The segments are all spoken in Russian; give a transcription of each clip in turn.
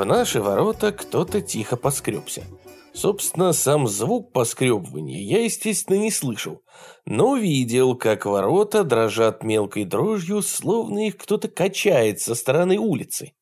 В наши ворота кто-то тихо поскребся. Собственно, сам звук поскребывания я, естественно, не слышал, но видел, как ворота дрожат мелкой дрожью, словно их кто-то качает со стороны улицы.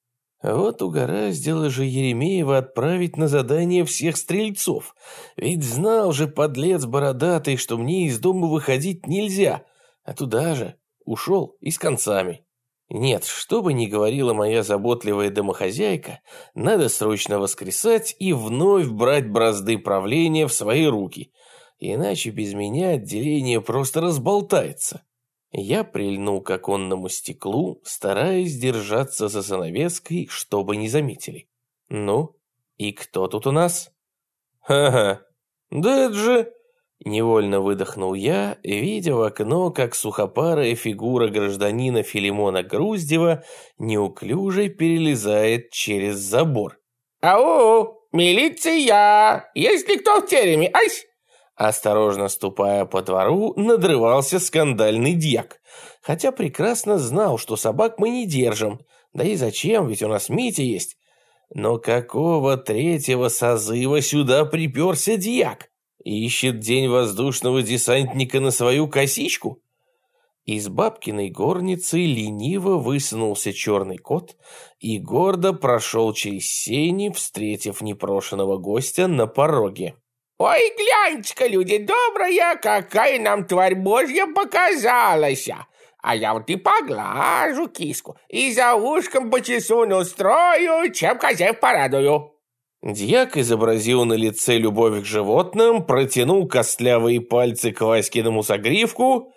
Вот угораздило же Еремеева отправить на задание всех стрельцов. Ведь знал же подлец бородатый, что мне из дома выходить нельзя. А туда же ушел и с концами. Нет, что бы ни говорила моя заботливая домохозяйка, надо срочно воскресать и вновь брать бразды правления в свои руки. Иначе без меня отделение просто разболтается. Я прильнул к оконному стеклу, стараясь держаться за занавеской, чтобы не заметили. «Ну, и кто тут у нас?» «Ха-ха, да это же...» Невольно выдохнул я, видя в окно, как сухопарая фигура гражданина Филимона Груздева неуклюже перелезает через забор. «Ау, милиция! Есть ли кто в тереме? Ась!» Осторожно ступая по двору, надрывался скандальный дьяк. Хотя прекрасно знал, что собак мы не держим. Да и зачем, ведь у нас Митя есть. Но какого третьего созыва сюда приперся дьяк? Ищет день воздушного десантника на свою косичку? Из бабкиной горницы лениво высунулся черный кот и гордо прошел через сени, встретив непрошенного гостя на пороге. «Ой, гляньте-ка, люди добрые, какая нам тварь божья показалась! А я вот и поглажу киску, и за ушком почесу устрою, чем хозяев порадую!» Дьяк изобразил на лице любовь к животным, протянул костлявые пальцы к Васькиному загривку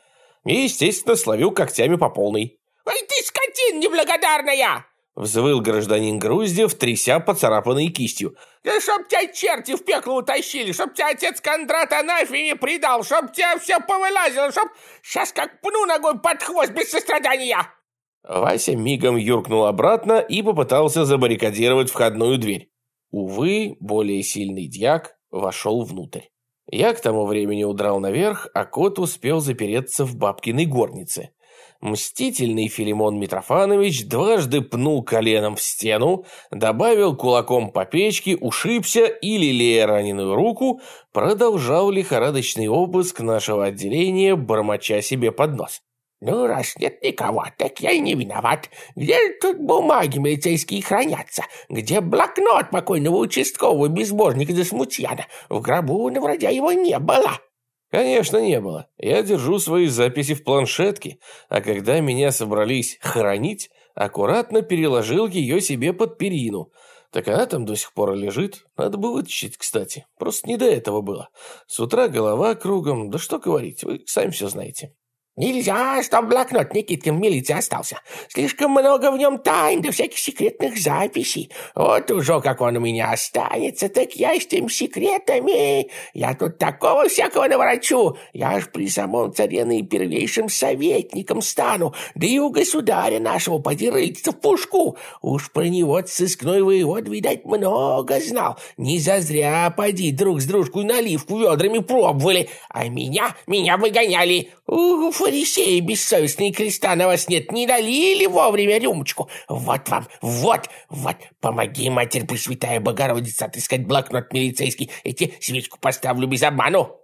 и, естественно, словил когтями по полной. «Ой ты, скотина неблагодарная!» Взвыл гражданин Груздев, тряся поцарапанной кистью. «Да чтоб тебя черти в пекло утащили, чтоб тебя отец Кондрат анафеме предал, чтоб тебя все повылазило, чтоб сейчас как пну ногой под хвост без сострадания!» Вася мигом юркнул обратно и попытался забаррикадировать входную дверь. Увы, более сильный дьяк вошел внутрь. Я к тому времени удрал наверх, а кот успел запереться в бабкиной горнице. Мстительный Филимон Митрофанович дважды пнул коленом в стену, добавил кулаком по печке, ушибся и, лелея раненую руку, продолжал лихорадочный обыск нашего отделения, бормоча себе под нос. «Ну, раз нет никого, так я и не виноват. Где тут бумаги милицейские хранятся? Где блокнот покойного участкового безбожника Засмутьяна? В гробу на вроде его не было». Конечно, не было. Я держу свои записи в планшетке, а когда меня собрались хоронить, аккуратно переложил ее себе под перину. Так она там до сих пор лежит. Надо бы вытащить, кстати. Просто не до этого было. С утра голова кругом. Да что говорить, вы сами все знаете. Нельзя, чтоб блокнот Никиткин в милиции остался. Слишком много в нем тайн да всяких секретных записей. Вот уже как он у меня останется, так я с тем секретами. Я тут такого всякого наворочу. Я ж при самом царе наипервейшим советником стану. Да и у государя нашего поди в пушку. Уж про него сыскной воевод, видать, много знал. Не зазря поди друг с дружкой наливку ведрами пробовали. А меня, меня выгоняли. Ух, фарисеи бессовестные креста на вас нет, не налили вовремя рюмочку. Вот вам, вот, вот, помоги, Матерь Пресвятая Богородица, отыскать блокнот милицейский, эти свечку поставлю без обману.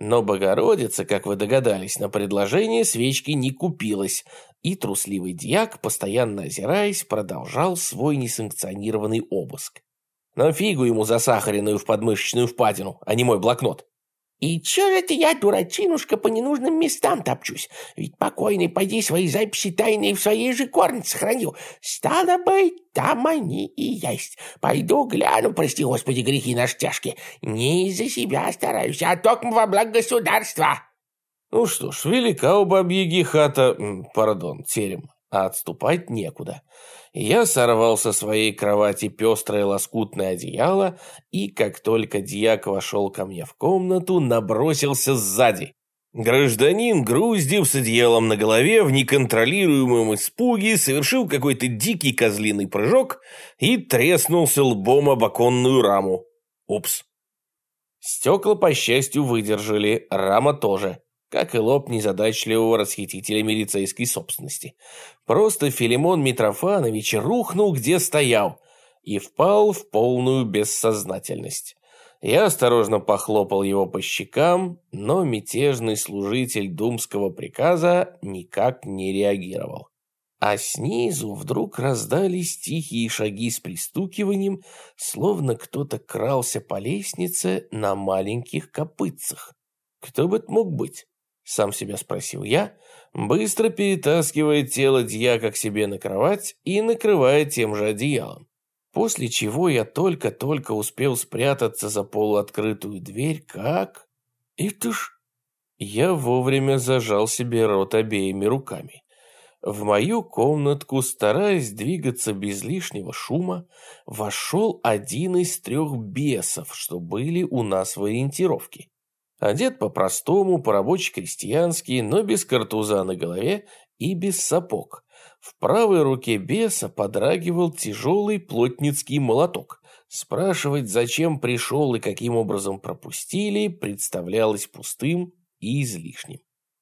Но Богородица, как вы догадались, на предложение свечки не купилась, и трусливый дьяк, постоянно озираясь, продолжал свой несанкционированный обыск. Но фигу ему засахаренную в подмышечную впадину, а не мой блокнот. И чё же это я, дурачинушка, по ненужным местам топчусь? Ведь покойный, поди, свои записи тайные в своей же корнице хранил. Стало быть, там они и есть. Пойду гляну, прости, господи, грехи наши тяжкие. Не из-за себя стараюсь, а только во благо государства. Ну что ж, велика у бабьяги хата, пардон, терем, а отступать некуда. Я сорвал со своей кровати пестрое лоскутное одеяло и, как только дьяк вошел ко мне в комнату, набросился сзади. Гражданин Груздев с одеялом на голове в неконтролируемом испуге совершил какой-то дикий козлиный прыжок и треснулся лбом об оконную раму. Упс. Стекла, по счастью, выдержали, рама тоже как и лоб незадачливого расхитителя милицейской собственности. Просто Филимон Митрофанович рухнул, где стоял. и впал в полную бессознательность. Я осторожно похлопал его по щекам, но мятежный служитель думского приказа никак не реагировал. А снизу вдруг раздались тихие шаги с пристукиванием, словно кто-то крался по лестнице на маленьких копытцах. Кто бы это мог быть? Сам себя спросил я, быстро перетаскивая тело дьяка к себе на кровать и накрывая тем же одеялом. После чего я только-только успел спрятаться за полуоткрытую дверь, как... Это ж... Я вовремя зажал себе рот обеими руками. В мою комнатку, стараясь двигаться без лишнего шума, вошел один из трех бесов, что были у нас в ориентировке. Одет по-простому, по-рабоче-крестьянски, но без картуза на голове и без сапог. В правой руке беса подрагивал тяжелый плотницкий молоток. Спрашивать, зачем пришел и каким образом пропустили, представлялось пустым и излишним.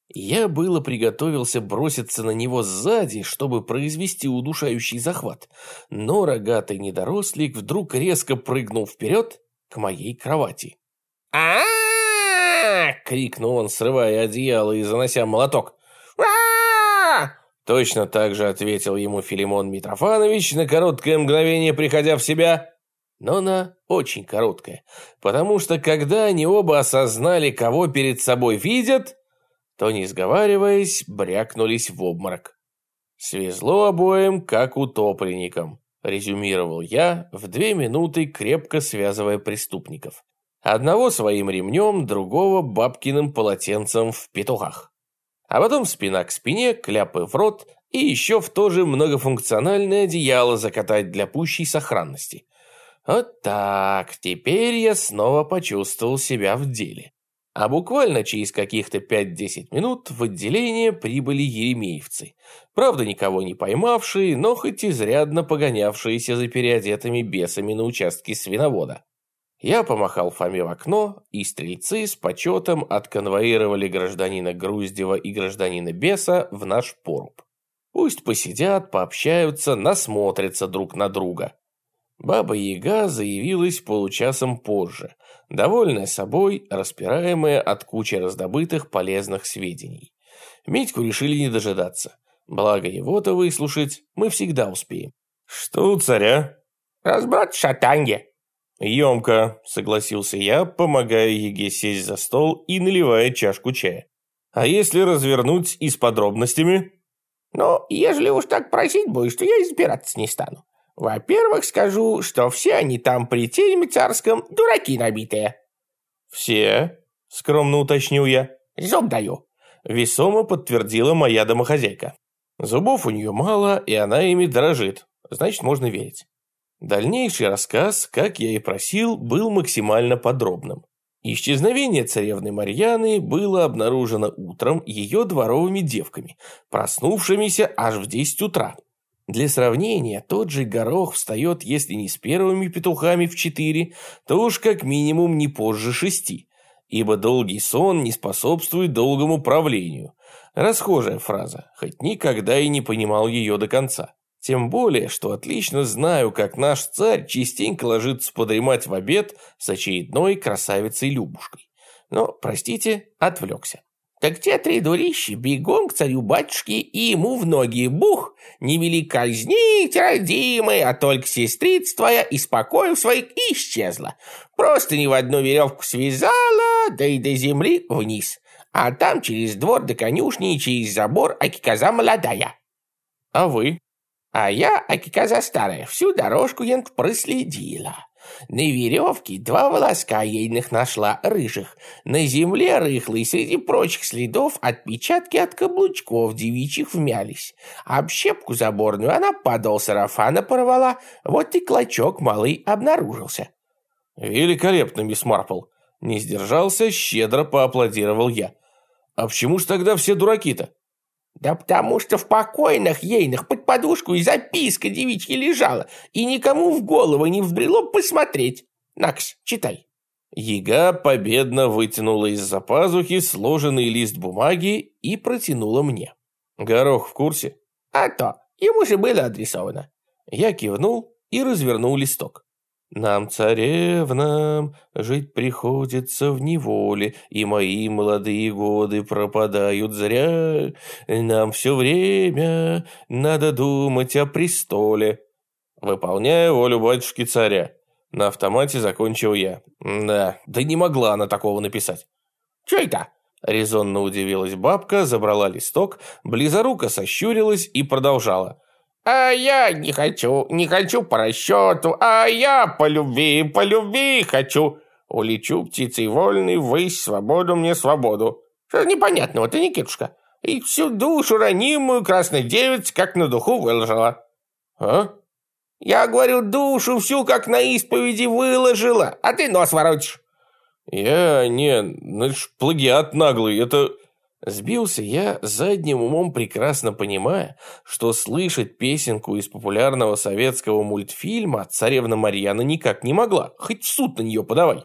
Я было приготовился броситься на него сзади, чтобы произвести удушающий захват, но рогатый недорослик вдруг резко прыгнул вперед к моей кровати. а крикнул он, срывая одеяло и занося молоток. Точно так же ответил ему Филимон Митрофанович, на короткое мгновение приходя в себя, но на очень короткое, потому что когда они оба осознали, кого перед собой видят, то, не сговариваясь, брякнулись в обморок. «Свезло обоим, как утопленникам», — резюмировал я, в две минуты крепко связывая преступников. Одного своим ремнем, другого бабкиным полотенцем в петухах. А потом спина к спине, кляпы в рот и еще в то же многофункциональное одеяло закатать для пущей сохранности. Вот так, теперь я снова почувствовал себя в деле. А буквально через каких-то 5-10 минут в отделение прибыли еремеевцы. Правда, никого не поймавшие, но хоть изрядно погонявшиеся за переодетыми бесами на участке свиновода. Я помахал Фоме в окно, и стрельцы с почетом отконвоировали гражданина Груздева и гражданина Беса в наш поруб. Пусть посидят, пообщаются, насмотрятся друг на друга. Баба-яга заявилась получасом позже, довольная собой, распираемая от кучи раздобытых полезных сведений. Митьку решили не дожидаться. Благо его-то выслушать мы всегда успеем. «Что у царя?» «Разброд шатанги», «Емко», — согласился я, помогая Еге сесть за стол и наливая чашку чая. «А если развернуть и с подробностями?» «Ну, ежели уж так просить будешь, то я избираться не стану. Во-первых, скажу, что все они там при тереме царском дураки набитые». «Все?» — скромно уточнил я. «Зуб даю», — весомо подтвердила моя домохозяйка. Зубов у нее мало, и она ими дорожит, значит, можно верить. Дальнейший рассказ, как я и просил, был максимально подробным. Исчезновение царевны Марьяны было обнаружено утром ее дворовыми девками, проснувшимися аж в 10 утра. Для сравнения, тот же горох встает, если не с первыми петухами в 4, то уж как минимум не позже шести, ибо долгий сон не способствует долгому правлению. Расхожая фраза, хоть никогда и не понимал ее до конца. Тем более, что отлично знаю, как наш царь частенько ложится подремать в обед с очередной красавицей Любушкой. Но, простите, отвлекся. Так те три дурищи бегом к царю-батюшке и ему в ноги бух, не вели казнить, родимый, а только сестрица твоя из покоев своих исчезла. Просто ни в одну веревку связала, да и до земли вниз. А там через двор до конюшни и через забор акикоза молодая. А вы? А я, Акиказа старая, всю дорожку ент проследила. На веревке два волоска ейных нашла, рыжих. На земле рыхлой среди прочих следов отпечатки от каблучков девичьих вмялись. Об щепку заборную она подол сарафана порвала, вот и клочок малый обнаружился. «Великолепно, мисс Марпл!» Не сдержался, щедро поаплодировал я. «А почему ж тогда все дураки-то?» Да потому что в покойных ейных под подушку и записка девичья лежала, и никому в голову не взбрело посмотреть. Накс, читай. Яга победно вытянула из-за пазухи сложенный лист бумаги и протянула мне. Горох в курсе? А то, ему же было адресовано. Я кивнул и развернул листок. Нам, царевнам, жить приходится в неволе, и мои молодые годы пропадают зря. Нам все время надо думать о престоле. Выполняя волю батюшки царя. На автомате закончил я. Да, да не могла она такого написать. Че это? Резонно удивилась бабка, забрала листок, близоруко сощурилась и продолжала. А я не хочу, не хочу по расчету, а я по любви, по любви хочу. Улечу птицей вольный, высь свободу мне свободу. Что непонятного-то, Никитушка? И всю душу ранимую красной девиц как на духу выложила. А? Я говорю, душу всю как на исповеди выложила, а ты нос воротишь. Я не, ну это ж плагиат наглый, это... Сбился я задним умом, прекрасно понимая, что слышать песенку из популярного советского мультфильма царевна Марьяна никак не могла, хоть в суд на нее подавай.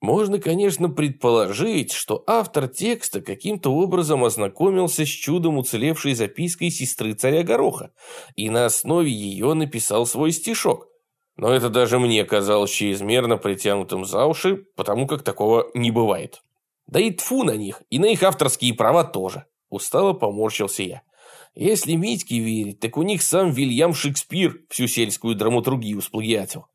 Можно, конечно, предположить, что автор текста каким-то образом ознакомился с чудом уцелевшей запиской сестры царя Гороха и на основе ее написал свой стишок. Но это даже мне казалось чрезмерно притянутым за уши, потому как такого не бывает. Да и тфу на них, и на их авторские права тоже. Устало поморщился я. Если Митьке верить, так у них сам Вильям Шекспир всю сельскую драматургию сплагиатил.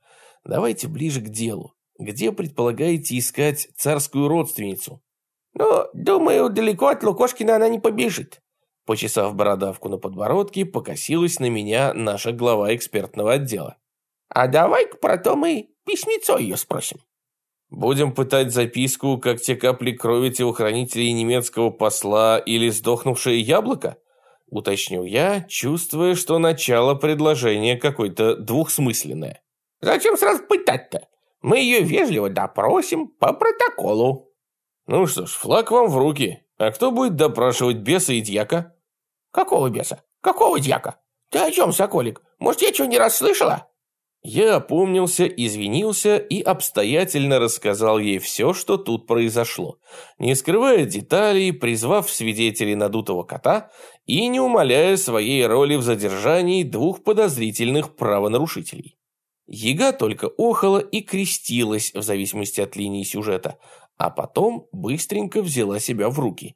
Давайте ближе к делу. Где предполагаете искать царскую родственницу? Ну, думаю, далеко от Лукошкина она не побежит. Почесав бородавку на подбородке, покосилась на меня наша глава экспертного отдела. А давай-ка про то мы письмецо ее спросим. Будем пытать записку, как те капли крови телохранителей немецкого посла или сдохнувшее яблоко? Уточнил я, чувствуя, что начало предложения какое-то двухсмысленное. Зачем сразу пытать-то? Мы ее вежливо допросим по протоколу. Ну что ж, флаг вам в руки. А кто будет допрашивать беса и дьяка? Какого беса? Какого дьяка? Ты о чем, Соколик? Может, я чего не расслышала? Я опомнился, извинился и обстоятельно рассказал ей все, что тут произошло, не скрывая деталей, призвав свидетелей надутого кота и не умаляя своей роли в задержании двух подозрительных правонарушителей. Яга только охала и крестилась в зависимости от линии сюжета, а потом быстренько взяла себя в руки.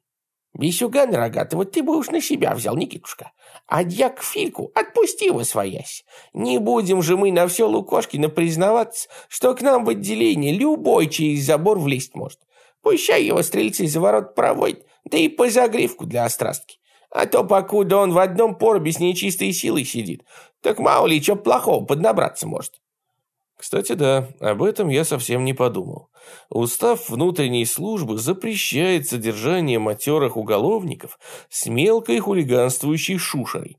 «Бесюган рогатый, вот ты бы уж на себя взял, Никитушка. А дьяк Фильку отпусти его своясь. Не будем же мы на все Лукошкина признаваться, что к нам в отделение любой через забор влезть может. Пущай его стрельцы за ворот проводят, да и по загривку для острастки. А то покуда он в одном поробе с нечистой силой сидит, так мало ли что плохого поднабраться может. Кстати, да, об этом я совсем не подумал. Устав внутренней службы запрещает содержание матерых уголовников с мелкой хулиганствующей шушерой.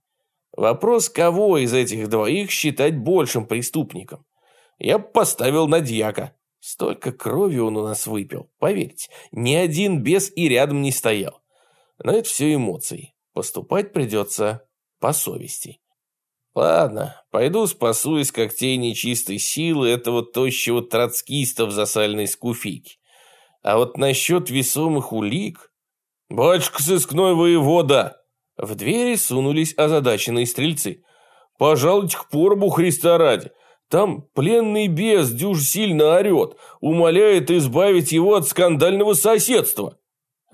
Вопрос, кого из этих двоих считать большим преступником? Я поставил на дьяка. Столько крови он у нас выпил, поверьте, ни один бес и рядом не стоял. Но это все эмоции. Поступать придется по совести. Ладно, пойду спасу из когтей нечистой силы этого тощего троцкиста в засальной скуфике. А вот насчет весомых улик... «Батюшка сыскной воевода!» В двери сунулись озадаченные стрельцы. «Пожалуйте к поробу Христа ради. Там пленный бес дюж сильно орет, умоляет избавить его от скандального соседства».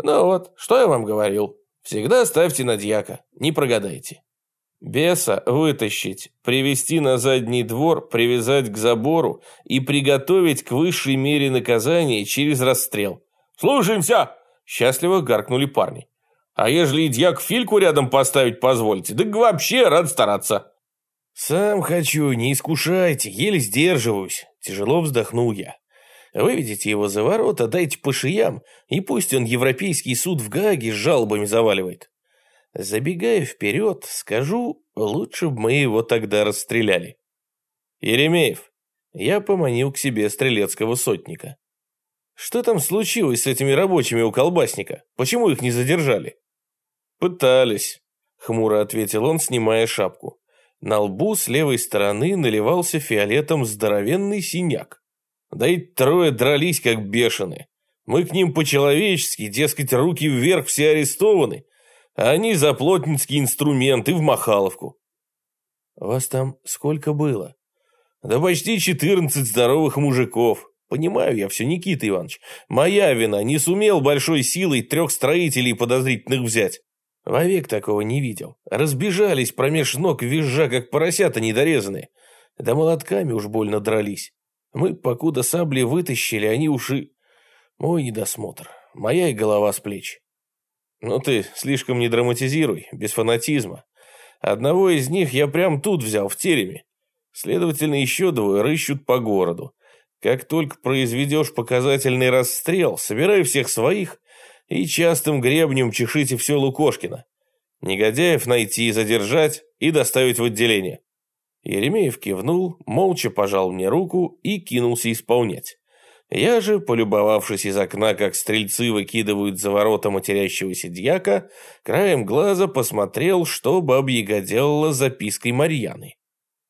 Ну вот, что я вам говорил. Всегда ставьте на дьяка, не прогадайте. Беса вытащить, привести на задний двор, привязать к забору и приготовить к высшей мере наказания через расстрел. «Слушаемся!» – счастливо гаркнули парни. «А ежели дьяк Фильку рядом поставить позволите, так вообще рад стараться!» «Сам хочу, не искушайте, еле сдерживаюсь», – тяжело вздохнул я. «Выведите его за ворота, дайте по шиям, и пусть он Европейский суд в Гааге с жалобами заваливает». Забегая вперед, скажу, лучше бы мы его тогда расстреляли. Еремеев, я поманил к себе стрелецкого сотника. Что там случилось с этими рабочими у колбасника? Почему их не задержали? Пытались, хмуро ответил он, снимая шапку. На лбу с левой стороны наливался фиолетом здоровенный синяк. Да и трое дрались как бешеные. Мы к ним по-человечески, дескать, руки вверх все арестованы, они за плотницкий инструмент и в Махаловку. Вас там сколько было? Да почти четырнадцать здоровых мужиков. Понимаю я все, Никита Иванович. Моя вина, не сумел большой силой трех строителей подозрительных взять. Вовек такого не видел. Разбежались промеж ног, визжа, как поросята недорезанные. Да молотками уж больно дрались. Мы, покуда сабли вытащили, они уши... Мой недосмотр. Моя и голова с плеч. Ну ты слишком не драматизируй, без фанатизма. Одного из них я прям тут взял, в тереме. Следовательно, еще двое рыщут по городу. Как только произведешь показательный расстрел, собирай всех своих и частым гребнем чешите все Лукошкина. Негодяев найти, задержать и доставить в отделение. Еремеев кивнул, молча пожал мне руку и кинулся исполнять. Я же, полюбовавшись из окна, как стрельцы выкидывают за ворота матерящегося дьяка, краем глаза посмотрел, что бабьяга делала запиской Марьяны.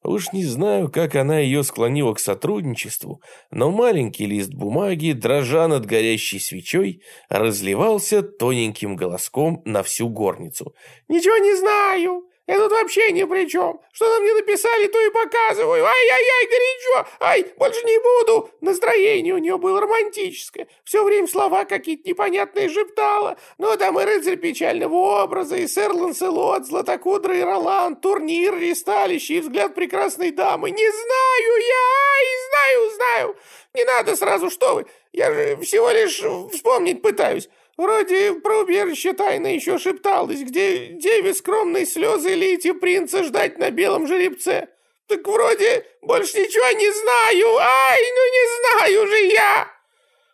Уж не знаю, как она ее склонила к сотрудничеству, но маленький лист бумаги, дрожа над горящей свечой, разливался тоненьким голоском на всю горницу. «Ничего не знаю. Я тут вообще ни при чем. Что там мне написали, то и показываю. Ай-яй-яй, горячо. Ай, больше не буду. Настроение у нее было романтическое. Все время слова какие-то непонятные шептала. Ну, там и рыцарь печального образа, и сэр Ланселот, Златокудрый Ролан, турнир, ресталище и взгляд прекрасной дамы. Не знаю я, ай, знаю, знаю. Не надо сразу, что вы. Я же всего лишь вспомнить пытаюсь. Вроде про убежище тайно еще шепталось, где деве скромные слезы и принца ждать на белом жеребце. Так вроде больше ничего не знаю. Ай, ну не знаю же я!»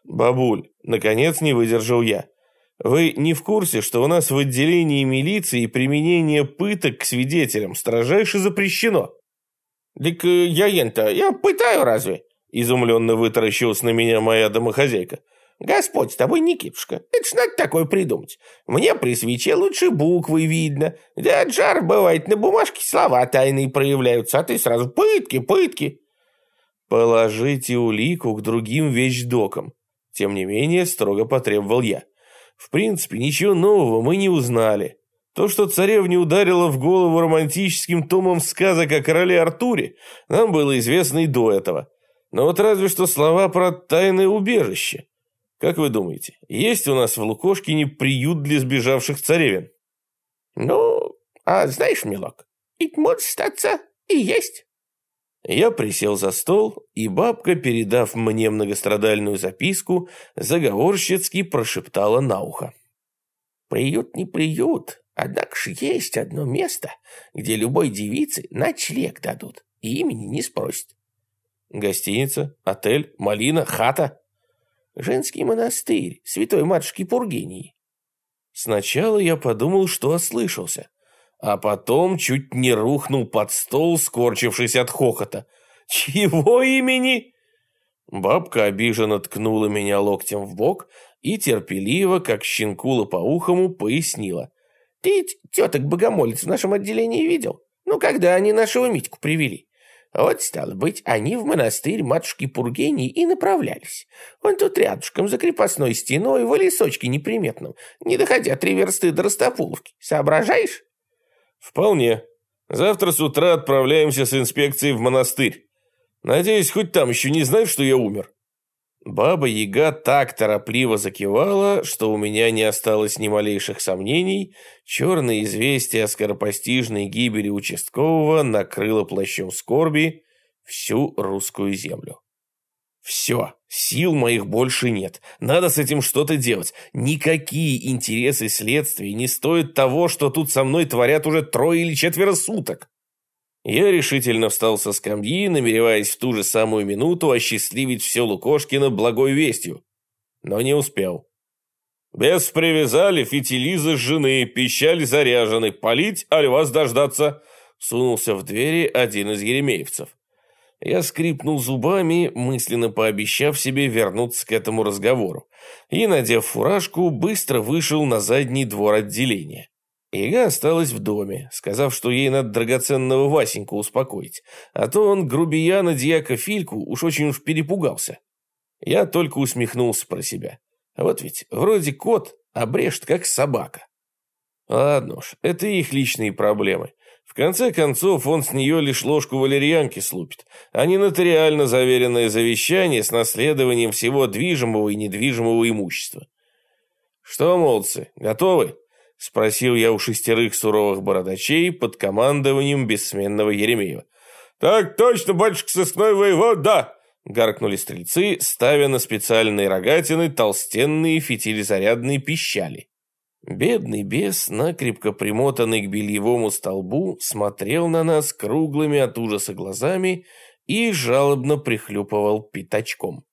«Бабуль, наконец не выдержал я. Вы не в курсе, что у нас в отделении милиции применение пыток к свидетелям строжайше запрещено?» «Так э, я ента, я пытаю разве?» Изумленно вытаращилась на меня моя домохозяйка. Господь с тобой, Никитушка, это ж надо такое придумать. Мне при свече лучше буквы видно. Да от жар бывает на бумажке слова тайные проявляются, а ты сразу пытки, пытки. Положите улику к другим вещдокам. Тем не менее, строго потребовал я. В принципе, ничего нового мы не узнали. То, что царевне ударило в голову романтическим томом сказок о короле Артуре, нам было известно и до этого. Но вот разве что слова про тайное убежище. Как вы думаете, есть у нас в Лукошкине приют для сбежавших царевин? Ну, а знаешь, милок, ведь может статься и есть. Я присел за стол, и бабка, передав мне многострадальную записку, заговорщицки прошептала на ухо. Приют не приют, однако ж есть одно место, где любой девице ночлег дадут, и имени не спросят. Гостиница, отель, малина, хата. Женский монастырь святой матушки Пургении. Сначала я подумал, что ослышался, а потом чуть не рухнул под стол, скорчившись от хохота. «Чего имени?» Бабка обиженно ткнула меня локтем в бок и терпеливо, как щенкула по ухому, пояснила. «Ты теток богомолец в нашем отделении видел? Ну, когда они нашего Митьку привели? Вот, стало быть, они в монастырь матушки Пургении и направлялись. Он тут рядышком, за крепостной стеной, в лесочке неприметном, не доходя три версты до Ростопуловки. Соображаешь? Вполне. Завтра с утра отправляемся с инспекцией в монастырь. Надеюсь, хоть там еще не знают, что я умер. Баба-яга так торопливо закивала, что у меня не осталось ни малейших сомнений. Черное известие о скоропостижной гибели участкового накрыло плащом скорби всю русскую землю. Все, сил моих больше нет. Надо с этим что-то делать. Никакие интересы следствия не стоят того, что тут со мной творят уже трое или четверо суток. Я решительно встал со скамьи, намереваясь в ту же самую минуту осчастливить все Лукошкина благой вестью. Но не успел. Без привязали, фитили зажжены, пищали заряжены, полить, аль вас дождаться. Сунулся в двери один из еремеевцев. Я скрипнул зубами, мысленно пообещав себе вернуться к этому разговору, и, надев фуражку, быстро вышел на задний двор отделения. Ига осталась в доме, сказав, что ей надо драгоценного Васеньку успокоить, а то он грубияна дьяка Фильку уж очень уж перепугался. Я только усмехнулся про себя. Вот ведь вроде кот, а брешет как собака. Ладно уж, это их личные проблемы. В конце концов, он с нее лишь ложку валерьянки слупит, а не нотариально заверенное завещание с наследованием всего движимого и недвижимого имущества. «Что, молодцы, готовы?» — спросил я у шестерых суровых бородачей под командованием бессменного Еремеева. «Так точно, батюшка сыскной воевод, да!» — гаркнули стрельцы, ставя на специальные рогатины толстенные фитилезарядные пищали. Бедный бес, накрепко примотанный к бельевому столбу, смотрел на нас круглыми от ужаса глазами и жалобно прихлюпывал пятачком.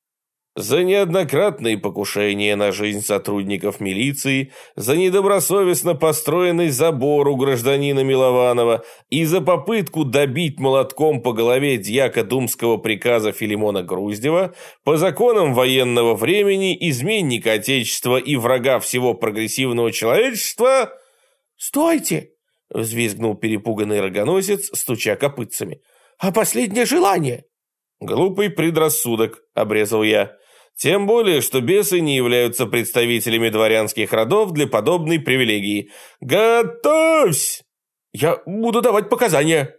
За неоднократные покушения на жизнь сотрудников милиции, за недобросовестно построенный забор у гражданина Милованова и за попытку добить молотком по голове дьяка думского приказа Филимона Груздева, по законам военного времени, изменника Отечества и врага всего прогрессивного человечества... «Стойте!» — взвизгнул перепуганный рогоносец, стуча копытцами. «А последнее желание?» «Глупый предрассудок», — обрезал я. Тем более, что бесы не являются представителями дворянских родов для подобной привилегии. Готовься! Я буду давать показания.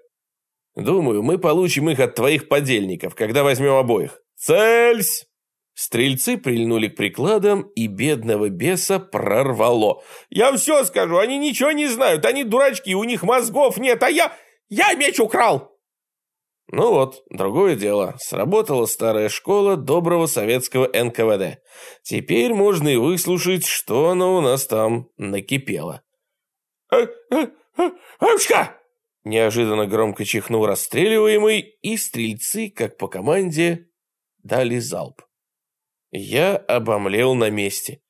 Думаю, мы получим их от твоих подельников, когда возьмем обоих. Цельсь! Стрельцы прильнули к прикладам, и бедного беса прорвало. «Я все скажу, они ничего не знают, они дурачки, у них мозгов нет, а я... я меч украл!» Ну вот, другое дело. Сработала старая школа доброго советского НКВД. Теперь можно и выслушать, что оно у нас там накипело. «Авшка!» Неожиданно громко чихнул расстреливаемый, и стрельцы, как по команде, дали залп. Я обомлел на месте.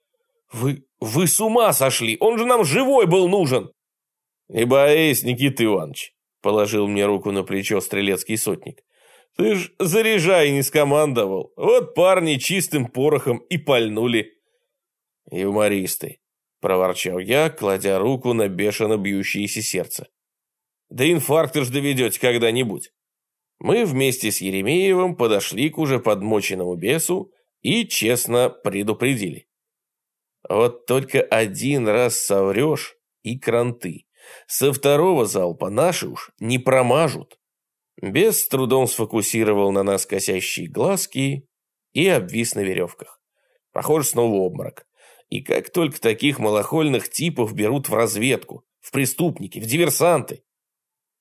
«Вы... вы с ума сошли! Он же нам живой был нужен!» «Не боись, Никита Иванович!» Положил мне руку на плечо стрелецкий сотник. Ты ж заряжай не скомандовал. Вот парни чистым порохом и пальнули. Юмористы, проворчал я, кладя руку на бешено бьющееся сердце. Да инфаркт ж доведете когда-нибудь. Мы вместе с Еремеевым подошли к уже подмоченному бесу и честно предупредили. Вот только один раз соврешь и кранты. Со второго залпа наши уж не промажут. Бес с трудом сфокусировал на нас косящие глазки и обвис на веревках. Похоже, снова обморок. И как только таких малохольных типов берут в разведку, в преступники, в диверсанты.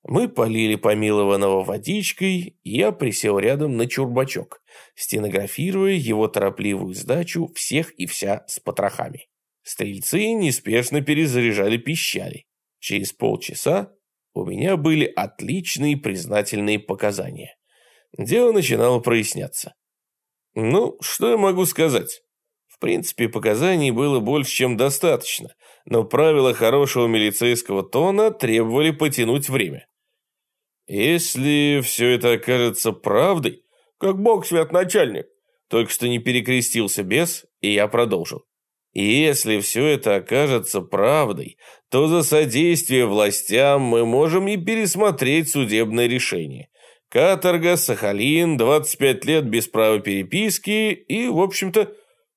Мы полили помилованного водичкой, и я присел рядом на чурбачок, стенографируя его торопливую сдачу всех и вся с потрохами. Стрельцы неспешно перезаряжали пищали. Через полчаса у меня были отличные признательные показания. Дело начинало проясняться. Ну, что я могу сказать? В принципе, показаний было больше, чем достаточно, но правила хорошего милицейского тона требовали потянуть время. Если все это окажется правдой, как бог свят начальник, только что не перекрестился бес, и я продолжил. И если все это окажется правдой, то за содействие властям мы можем и пересмотреть судебное решение. Каторга, Сахалин, 25 лет без права переписки и, в общем-то,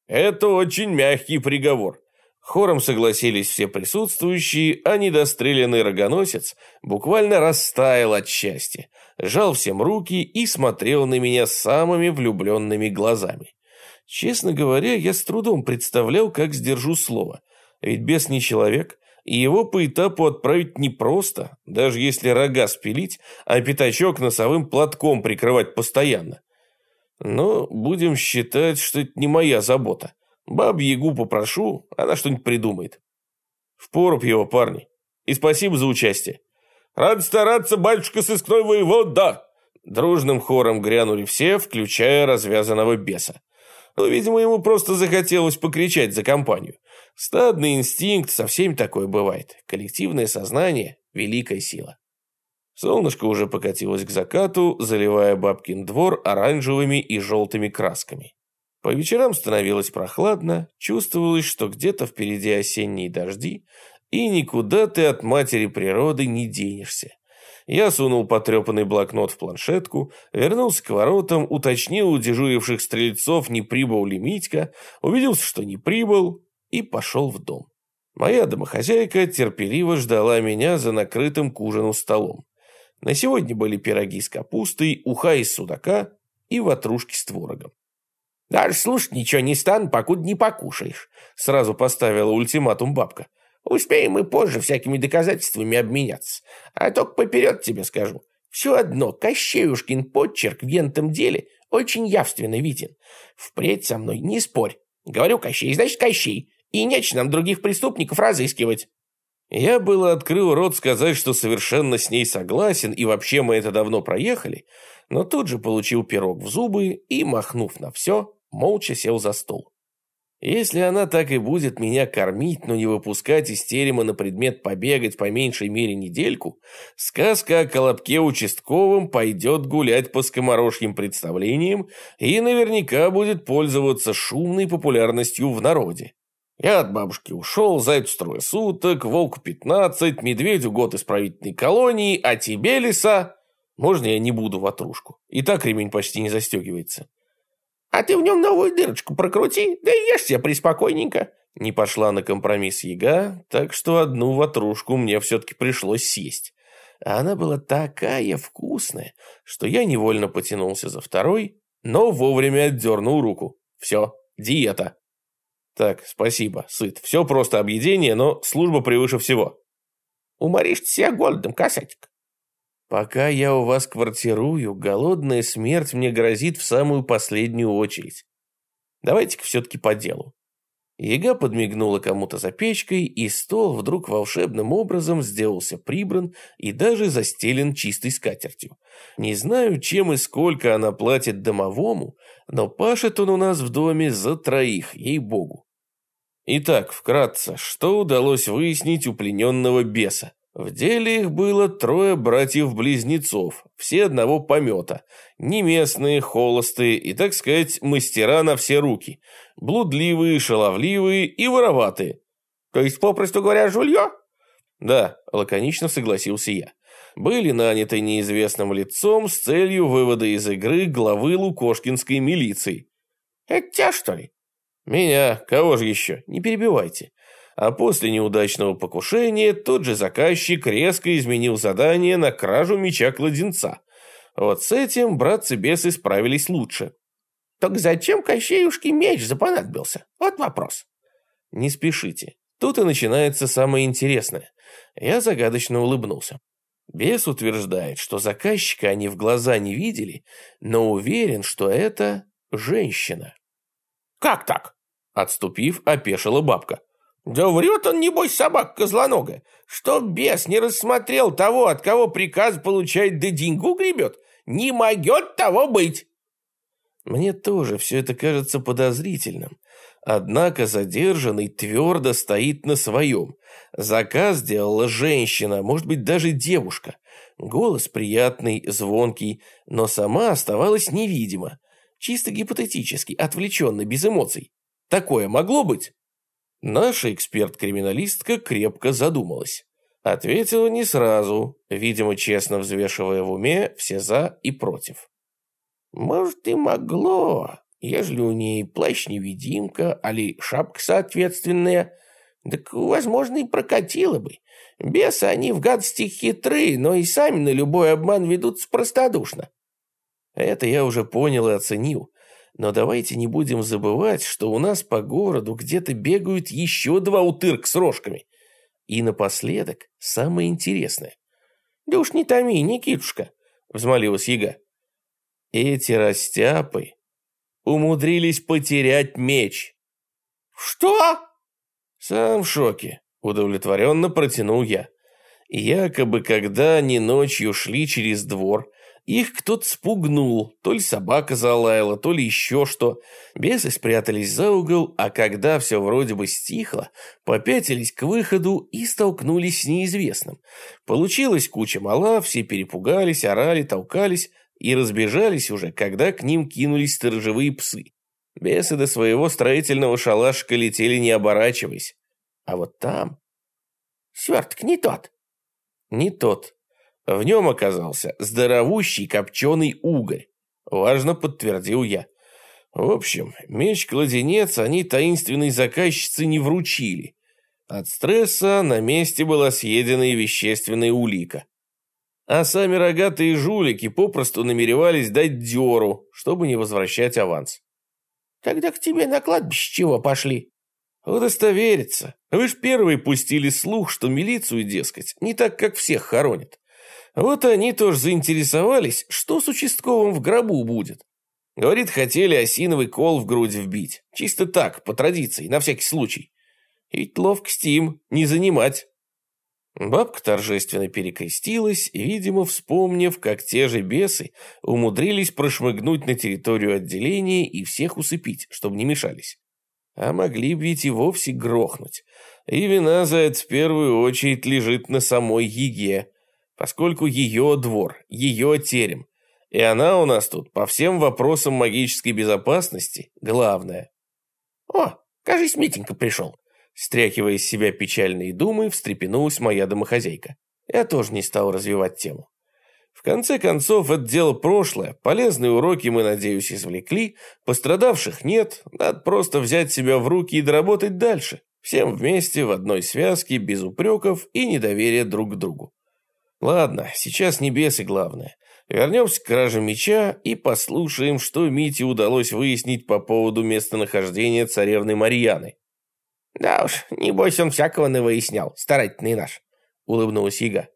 это очень мягкий приговор. Хором согласились все присутствующие, а недостреленный рогоносец буквально растаял от счастья, жал всем руки и смотрел на меня самыми влюбленными глазами. Честно говоря, я с трудом представлял, как сдержу слово. Ведь бес не человек, и его по этапу отправить непросто, даже если рога спилить, а пятачок носовым платком прикрывать постоянно. Но будем считать, что это не моя забота. Баб-ягу попрошу, она что-нибудь придумает. В поруб его, парни. И спасибо за участие. Рад стараться, батюшка сыскной воевод, да. Дружным хором грянули все, включая развязанного беса но, видимо, ему просто захотелось покричать за компанию. Стадный инстинкт, со всеми такое бывает. Коллективное сознание – великая сила. Солнышко уже покатилось к закату, заливая бабкин двор оранжевыми и желтыми красками. По вечерам становилось прохладно, чувствовалось, что где-то впереди осенние дожди, и никуда ты от матери природы не денешься. Я сунул потрепанный блокнот в планшетку, вернулся к воротам, уточнил у дежуривших стрельцов, не прибыл ли Митька, убедился, что не прибыл, и пошел в дом. Моя домохозяйка терпеливо ждала меня за накрытым к ужину столом. На сегодня были пироги с капустой, уха из судака и ватрушки с творогом. «Даже слушать ничего не стану, покуда не покушаешь», — сразу поставила ультиматум бабка. «Успеем и позже всякими доказательствами обменяться. А только поперед тебе скажу. Все одно, Кощеюшкин подчерк в ентом деле очень явственно виден. Впредь со мной не спорь. Говорю Кощей, значит Кощей. И нечего нам других преступников разыскивать». Я было открыл рот сказать, что совершенно с ней согласен, и вообще мы это давно проехали, но тут же получил пирог в зубы и, махнув на все, молча сел за стол. Если она так и будет меня кормить, но не выпускать из терема на предмет побегать по меньшей мере недельку, сказка о Колобке участковом пойдет гулять по скоморожьим представлениям и наверняка будет пользоваться шумной популярностью в народе. Я от бабушки ушел, зайцу трое суток, волку пятнадцать, медведю год исправительной колонии, а тебе, лиса, можно я не буду ватрушку? И так ремень почти не застегивается. А ты в нем новую дырочку прокрути, да и ешь себе приспокойненько. Не пошла на компромисс яга, так что одну ватрушку мне все-таки пришлось съесть. А она была такая вкусная, что я невольно потянулся за второй, но вовремя отдернул руку. Все, диета. Так, спасибо, сыт. Все просто объедение, но служба превыше всего. Уморишь себя голодом, касатик. Пока я у вас квартирую, голодная смерть мне грозит в самую последнюю очередь. Давайте-ка все-таки по делу. Яга подмигнула кому-то за печкой, и стол вдруг волшебным образом сделался прибран и даже застелен чистой скатертью. Не знаю, чем и сколько она платит домовому, но пашет он у нас в доме за троих, ей-богу. Итак, вкратце, что удалось выяснить у плененного беса? В деле их было трое братьев-близнецов, все одного помета, не местные, холостые и, так сказать, мастера на все руки, блудливые, шаловливые и вороватые. То есть, попросту говоря, жулье? Да, лаконично согласился я. Были наняты неизвестным лицом с целью вывода из игры главы Лукошкинской милиции. Это тебя, что ли? Меня, кого же еще? Не перебивайте. А после неудачного покушения тот же заказчик резко изменил задание на кражу меча-кладенца. Вот с этим братцы-бесы справились лучше. Так зачем Кощеюшке меч запонадобился? Вот вопрос. Не спешите. Тут и начинается самое интересное. Я загадочно улыбнулся. Бес утверждает, что заказчика они в глаза не видели, но уверен, что это женщина. «Как так?» Отступив, опешила бабка. «Да врет он, небось, собак козлонога, что бес не рассмотрел того, от кого приказ получает, да деньгу гребет. Не могет того быть!» Мне тоже все это кажется подозрительным. Однако задержанный твердо стоит на своем. Заказ сделала женщина, может быть, даже девушка. Голос приятный, звонкий, но сама оставалась невидима. Чисто гипотетически, отвлеченно, без эмоций. Такое могло быть? Наша эксперт-криминалистка крепко задумалась. Ответила не сразу, видимо, честно взвешивая в уме все «за» и «против». «Может, и могло, ежели у ней плащ-невидимка, али шапка соответственная. Так, возможно, и прокатило бы. Бесы они в гадости хитры, но и сами на любой обман ведутся простодушно». Это я уже понял и оценил. Но давайте не будем забывать, что у нас по городу где-то бегают еще два утырка с рожками. И напоследок самое интересное. «Да уж не томи, Никитушка», — взмолилась яга. Эти растяпы умудрились потерять меч. «Что?» Сам в шоке, удовлетворенно протянул я. Якобы, когда они ночью шли через двор, их кто-то спугнул, то ли собака залаяла, то ли еще что. Бесы спрятались за угол, а когда все вроде бы стихло, попятились к выходу и столкнулись с неизвестным. Получилась куча мала, все перепугались, орали, толкались и разбежались уже, когда к ним кинулись сторожевые псы. Бесы до своего строительного шалашика летели не оборачиваясь. А вот там... Сверток не тот. Не тот. В нем оказался здоровущий копченый угорь. Важно подтвердил я. В общем, меч-кладенец они таинственной заказчице не вручили. От стресса на месте была съедена и вещественная улика. А сами рогатые жулики попросту намеревались дать дёру, чтобы не возвращать аванс. «Тогда к тебе на кладбище чего пошли?» «Удостовериться. Вы ж первые пустили слух, что милицию, дескать, не так, как всех хоронят. Вот они тоже заинтересовались, что с участковым в гробу будет. Говорит, хотели осиновый кол в грудь вбить. Чисто так, по традиции, на всякий случай. Ведь ловкость им не занимать. Бабка торжественно перекрестилась, видимо, вспомнив, как те же бесы умудрились прошмыгнуть на территорию отделения и всех усыпить, чтобы не мешались. А могли бы ведь и вовсе грохнуть. И вина за это в первую очередь лежит на самой Еге, поскольку ее двор, ее терем, и она у нас тут по всем вопросам магической безопасности главная. О, кажись, Митенька пришел. Стряхивая из себя печальные думы, встрепенулась моя домохозяйка. Я тоже не стал развивать тему. В конце концов, это дело прошлое, полезные уроки мы, надеюсь, извлекли, пострадавших нет, надо просто взять себя в руки и доработать дальше, всем вместе, в одной связке, без упреков и недоверия друг к другу. Ладно, сейчас не бесы главное. Вернемся к краже меча и послушаем, что Мите удалось выяснить по поводу местонахождения царевны Марьяны. «Да уж, небось он всякого навыяснял, старательный наш», — улыбнулась Яга.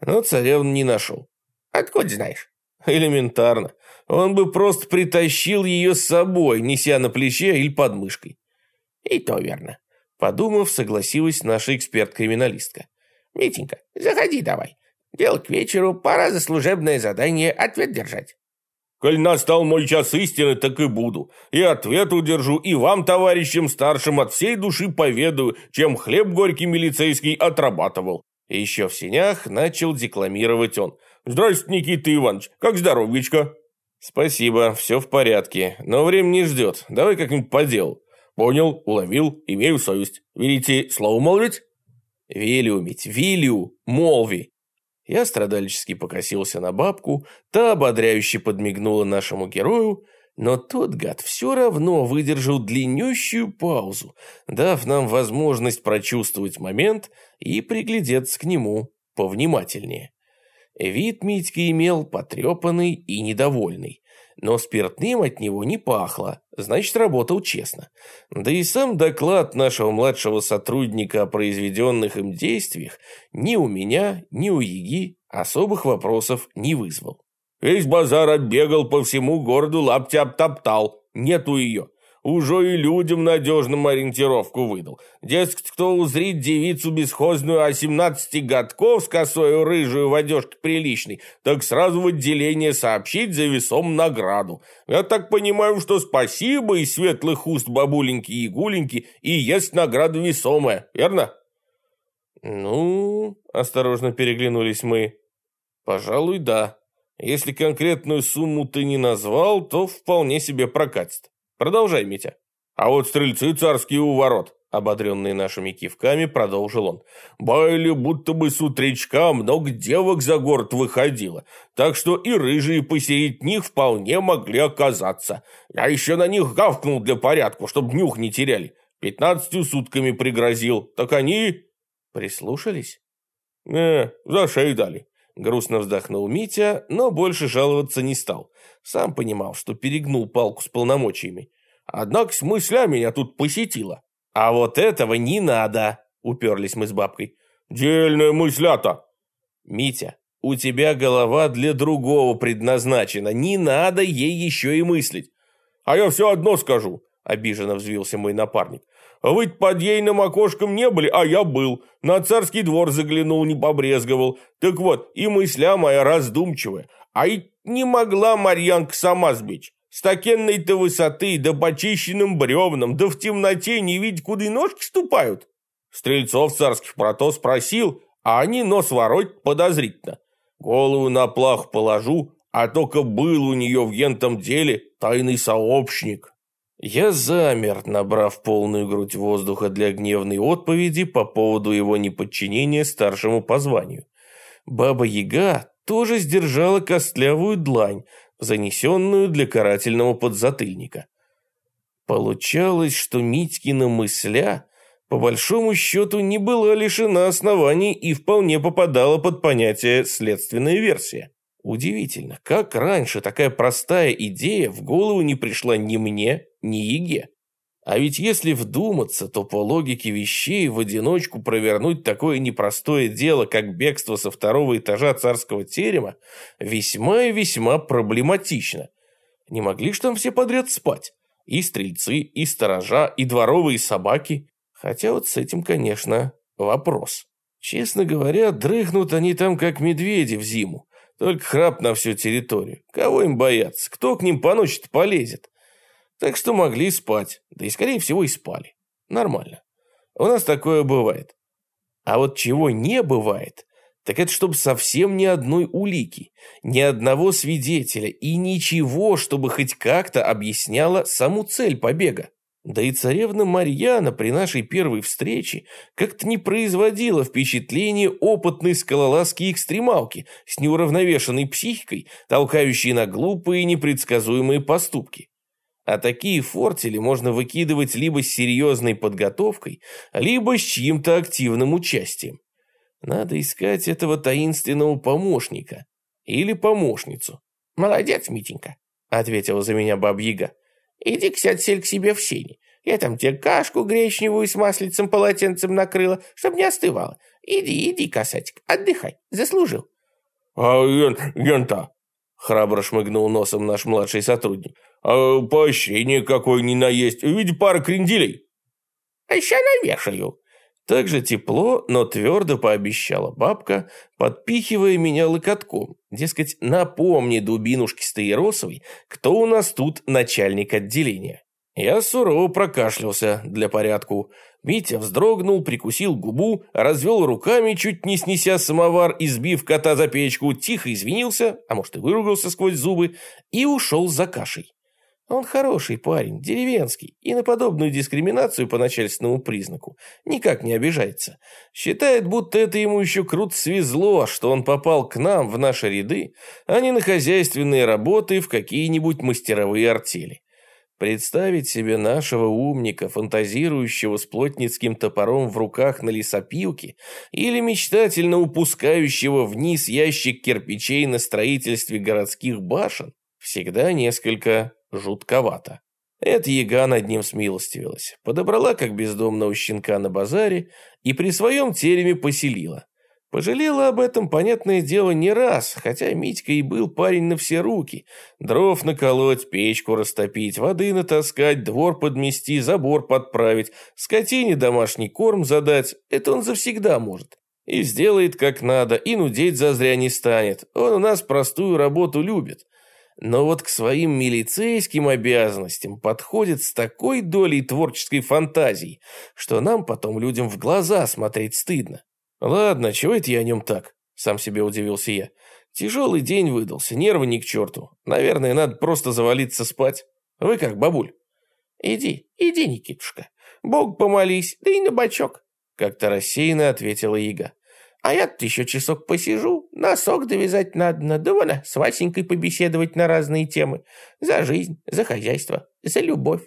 Но царевну не нашел. «Откуда знаешь?» «Элементарно. Он бы просто притащил ее с собой, неся на плече или под мышкой». «И то верно», — подумав, согласилась наша эксперт-криминалистка. «Митенька, заходи давай. Дело к вечеру, пора за служебное задание ответ держать». «Коль настал мой час истины, так и буду. И ответ удержу, и вам, товарищам старшим, от всей души поведаю, чем хлеб горький милицейский отрабатывал». И еще в синях начал декламировать он. «Здрасте, Никита Иванович, как здоровьечко?» «Спасибо, все в порядке, но время не ждет. Давай как-нибудь по делу». «Понял, уловил, имею совесть. Видите, слово молвить?» «Вилюмить, вилю, молви. Я страдальчески покосился на бабку, та ободряюще подмигнула нашему герою, но тот гад все равно выдержал длиннющую паузу, дав нам возможность прочувствовать момент и приглядеться к нему повнимательнее. Вид Митька имел потрепанный и недовольный но спиртным от него не пахло, значит, работал честно. Да и сам доклад нашего младшего сотрудника о произведенных им действиях ни у меня, ни у Яги особых вопросов не вызвал. Весь базар оббегал по всему городу, лапти обтоптал, нету ее уже и людям надежным ориентировку выдал. Дескать, кто узрит девицу бесхозную о семнадцати годков с косою рыжую в одежке приличной, так сразу в отделение сообщить за весом награду. Я так понимаю, что спасибо и светлых уст бабуленьки и гуленьки и есть награда весомая, верно? Ну, осторожно переглянулись мы. Пожалуй, да. Если конкретную сумму ты не назвал, то вполне себе прокатит. Продолжай, Митя. А вот стрельцы царские у ворот, ободренные нашими кивками, продолжил он. Байли будто бы с утречка много девок за город выходило, так что и рыжие посеять них вполне могли оказаться. Я еще на них гавкнул для порядка, чтобы нюх не теряли. Пятнадцатью сутками пригрозил, так они... Прислушались? Не, «Э, за шею дали. Грустно вздохнул Митя, но больше жаловаться не стал. Сам понимал, что перегнул палку с полномочиями. Однако мысля меня тут посетила. А вот этого не надо, уперлись мы с бабкой. Дельная мысля-то. Митя, у тебя голова для другого предназначена. Не надо ей еще и мыслить. А я все одно скажу, обиженно взвился мой напарник. Вы под ейным окошком не были, а я был. На царский двор заглянул, не побрезговал. Так вот, и мысля моя раздумчивая. А и не могла Марьянка сама сбечь. С такенной-то высоты, да почищенным бревном, да в темноте не видеть, куда и ножки ступают. Стрельцов царских про то спросил, а они нос вороть подозрительно. Голову на плаху положу, а только был у нее в ентом деле тайный сообщник. Я замер, набрав полную грудь воздуха для гневной отповеди по поводу его неподчинения старшему по званию. Баба-яга тоже сдержала костлявую длань, занесенную для карательного подзатыльника. Получалось, что Митькина мысля по большому счету не была лишена оснований и вполне попадала под понятие «следственная версия». Удивительно, как раньше такая простая идея в голову не пришла ни мне, ни Еге. А ведь если вдуматься, то по логике вещей в одиночку провернуть такое непростое дело, как бегство со второго этажа царского терема, весьма и весьма проблематично. Не могли ж там все подряд спать? И стрельцы, и сторожа, и дворовые собаки. Хотя вот с этим, конечно, вопрос. Честно говоря, дрыхнут они там, как медведи в зиму. Только храп на всю территорию. Кого им бояться? Кто к ним по ночи полезет? Так что могли спать. Да и, скорее всего, и спали. Нормально. У нас такое бывает. А вот чего не бывает, так это чтобы совсем ни одной улики, ни одного свидетеля и ничего, чтобы хоть как-то объясняло саму цель побега. Да и царевна Марьяна при нашей первой встрече как-то не производила впечатления опытной скалолазки и экстремалки с неуравновешенной психикой, толкающей на глупые и непредсказуемые поступки. А такие фортели можно выкидывать либо с серьезной подготовкой, либо с чьим-то активным участием. Надо искать этого таинственного помощника или помощницу. «Молодец, Митенька», — ответила за меня бабьяга. Иди-ка сядь к себе в сене. Я там тебе кашку гречневую с маслицем полотенцем накрыла, чтобы не остывала. Иди, иди, касатик, отдыхай, заслужил. А ян, янта, храбро шмыгнул носом наш младший сотрудник. А поощрение какое ни наесть, ведь пара кренделей. А еще навешаю, так же тепло, но твердо пообещала бабка, подпихивая меня локотком. Дескать, напомни дубинушке Стаиросовой, кто у нас тут начальник отделения. Я сурово прокашлялся для порядку. Митя вздрогнул, прикусил губу, развел руками, чуть не снеся самовар, избив кота за печку, тихо извинился, а может и выругался сквозь зубы, и ушел за кашей. Он хороший парень, деревенский, и на подобную дискриминацию по начальственному признаку никак не обижается. Считает, будто это ему еще круто свезло, что он попал к нам в наши ряды, а не на хозяйственные работы в какие-нибудь мастеровые артели. Представить себе нашего умника, фантазирующего с плотницким топором в руках на лесопилке, или мечтательно упускающего вниз ящик кирпичей на строительстве городских башен, всегда несколько жутковато. Эта яга над ним смилостивилась, подобрала как бездомного щенка на базаре и при своем тереме поселила. Пожалела об этом, понятное дело, не раз, хотя Митька и был парень на все руки. Дров наколоть, печку растопить, воды натаскать, двор подмести, забор подправить, скотине домашний корм задать – это он завсегда может. И сделает как надо, и нудеть зазря не станет. Он у нас простую работу любит но вот к своим милицейским обязанностям подходит с такой долей творческой фантазии, что нам потом людям в глаза смотреть стыдно. Ладно, чего это я о нем так? Сам себе удивился я. Тяжелый день выдался, нервы ни к черту. Наверное, надо просто завалиться спать. Вы как, бабуль? Иди, иди, Никитушка. Бог помолись, да и на бочок. Как-то рассеянно ответила Ига. А я-то еще часок посижу, носок довязать надо, да вон, с Васенькой побеседовать на разные темы. За жизнь, за хозяйство, за любовь.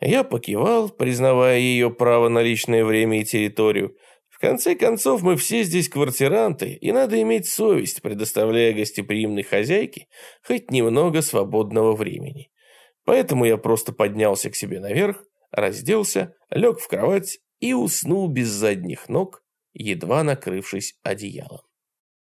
Я покивал, признавая ее право на личное время и территорию. Конце концов, мы все здесь квартиранты, и надо иметь совесть, предоставляя гостеприимной хозяйке хоть немного свободного времени. Поэтому я просто поднялся к себе наверх, разделся, лег в кровать и уснул без задних ног, едва накрывшись одеялом.